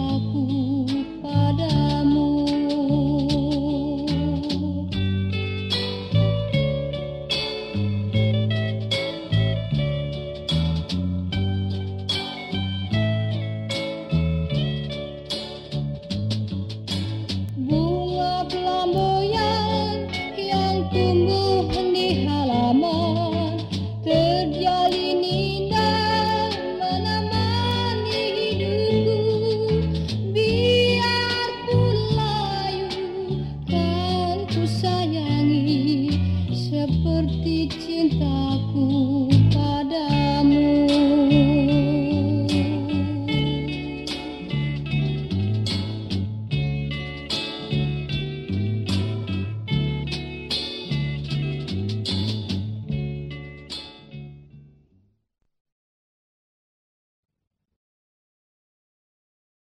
foco